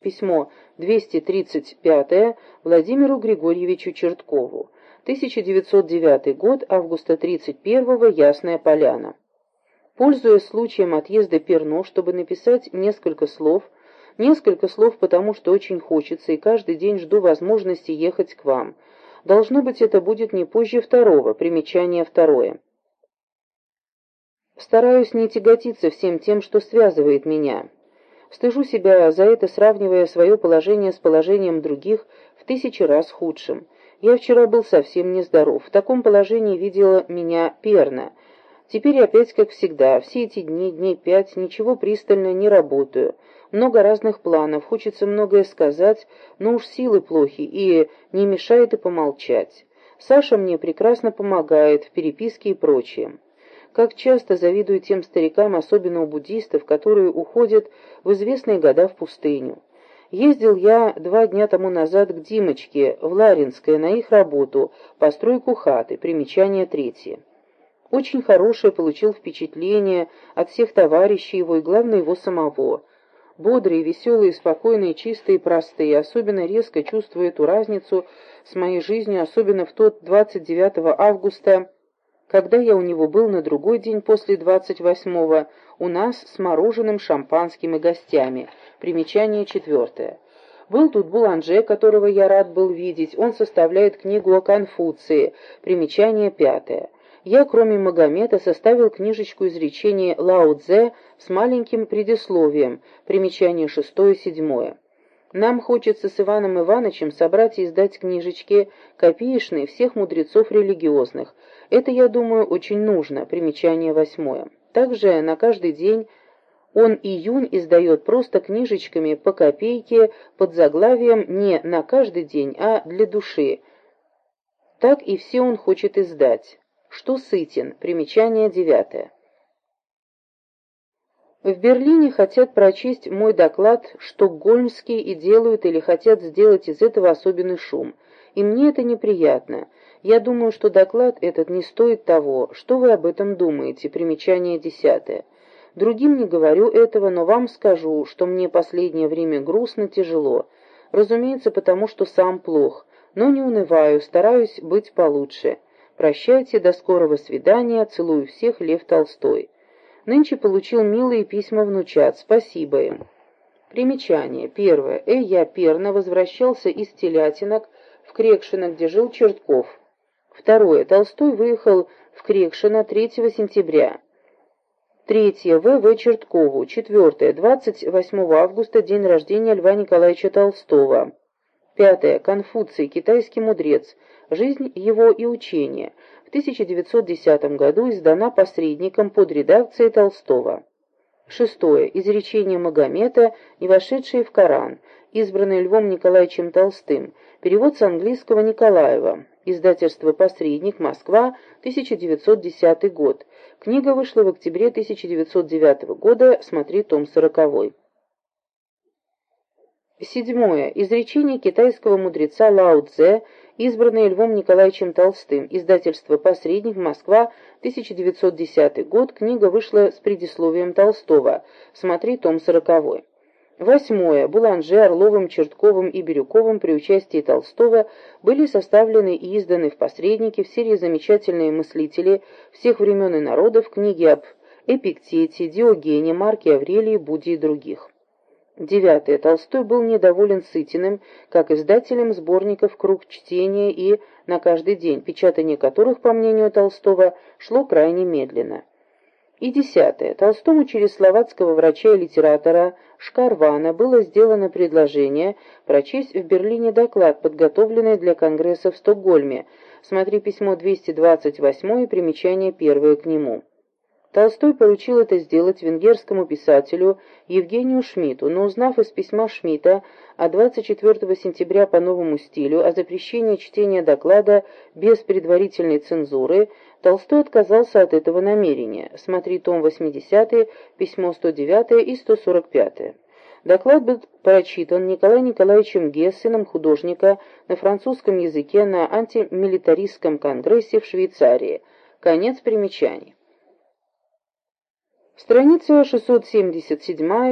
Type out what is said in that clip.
Письмо 235 Владимиру Григорьевичу Черткову. 1909 год, августа 31 Ясная Поляна. Пользуясь случаем отъезда Перно, чтобы написать несколько слов, несколько слов потому, что очень хочется, и каждый день жду возможности ехать к вам. Должно быть, это будет не позже второго, примечание второе. Стараюсь не тяготиться всем тем, что связывает меня. Стыжу себя за это, сравнивая свое положение с положением других в тысячи раз худшим. Я вчера был совсем нездоров. В таком положении видела меня Перна. Теперь опять как всегда. Все эти дни, дней пять, ничего пристально не работаю. Много разных планов, хочется многое сказать, но уж силы плохи, и не мешает и помолчать. Саша мне прекрасно помогает в переписке и прочее. Как часто завидую тем старикам, особенно у буддистов, которые уходят в известные года в пустыню. Ездил я два дня тому назад к Димочке в Ларинское на их работу, постройку хаты, примечание третье. Очень хорошее получил впечатление от всех товарищей его и, главное, его самого. Бодрые, веселые, спокойные, чистые, простые. Особенно резко чувствую эту разницу с моей жизнью, особенно в тот 29 августа когда я у него был на другой день после двадцать восьмого, у нас с мороженым, шампанским и гостями. Примечание четвертое. Был тут Буланже, которого я рад был видеть, он составляет книгу о Конфуции. Примечание пятое. Я, кроме Магомета, составил книжечку изречений Лао Цзэ с маленьким предисловием. Примечание шестое седьмое. Нам хочется с Иваном Ивановичем собрать и издать книжечки, копеечные всех мудрецов религиозных. Это, я думаю, очень нужно. Примечание восьмое. Также на каждый день он июнь издает просто книжечками по копейке под заглавием не на каждый день, а для души. Так и все он хочет издать. Что Сытин? Примечание девятое. В Берлине хотят прочесть мой доклад «Штокгольмский» и делают или хотят сделать из этого особенный шум. И мне это неприятно. Я думаю, что доклад этот не стоит того. Что вы об этом думаете? Примечание десятое. Другим не говорю этого, но вам скажу, что мне последнее время грустно, тяжело. Разумеется, потому что сам плох. Но не унываю, стараюсь быть получше. Прощайте, до скорого свидания, целую всех, Лев Толстой. Нынче получил милые письма внучат, спасибо им. Примечание. Первое. Эй, я Перна возвращался из Телятинок в Крекшино, где жил Чертков. Второе. Толстой выехал в Крекшино 3 сентября. Третье. В. В. Черткову. Четвертое. 28 августа, день рождения Льва Николаевича Толстого. Пятое. Конфуций, китайский мудрец. Жизнь его и учение в 1910 году издана посредником под редакцией Толстого. Шестое. Изречение Магомета, не вошедшее в Коран, избранное Львом Николаевичем Толстым. Перевод с английского Николаева. Издательство «Посредник», Москва, 1910 год. Книга вышла в октябре 1909 года, смотри том 40. Седьмое. Изречение китайского мудреца Лао Цзэ избранные Львом Николаевичем Толстым. Издательство «Посредник», Москва, 1910 год. Книга вышла с предисловием Толстого. Смотри том 40. Восьмое. Буланже, Орловым, Чертковым и Бирюковым при участии Толстого были составлены и изданы в «Посреднике» в серии «Замечательные мыслители всех времен и народов» книги об Эпиктете, Диогене, Марке Аврелии, Будде и других. Девятое. Толстой был недоволен Сытиным, как издателем сборников «Круг чтения» и «На каждый день», печатание которых, по мнению Толстого, шло крайне медленно. И десятое. Толстому через словацкого врача и литератора Шкарвана было сделано предложение прочесть в Берлине доклад, подготовленный для Конгресса в Стокгольме. Смотри письмо 228 и примечание первое к нему. Толстой поручил это сделать венгерскому писателю Евгению Шмидту, но узнав из письма Шмидта а 24 сентября по новому стилю о запрещении чтения доклада без предварительной цензуры, Толстой отказался от этого намерения. Смотри том 80, письмо 109 и 145. Доклад был прочитан Николаем Николаевичем Гессеном, художника, на французском языке на антимилитаристском конгрессе в Швейцарии. Конец примечаний. Страница 677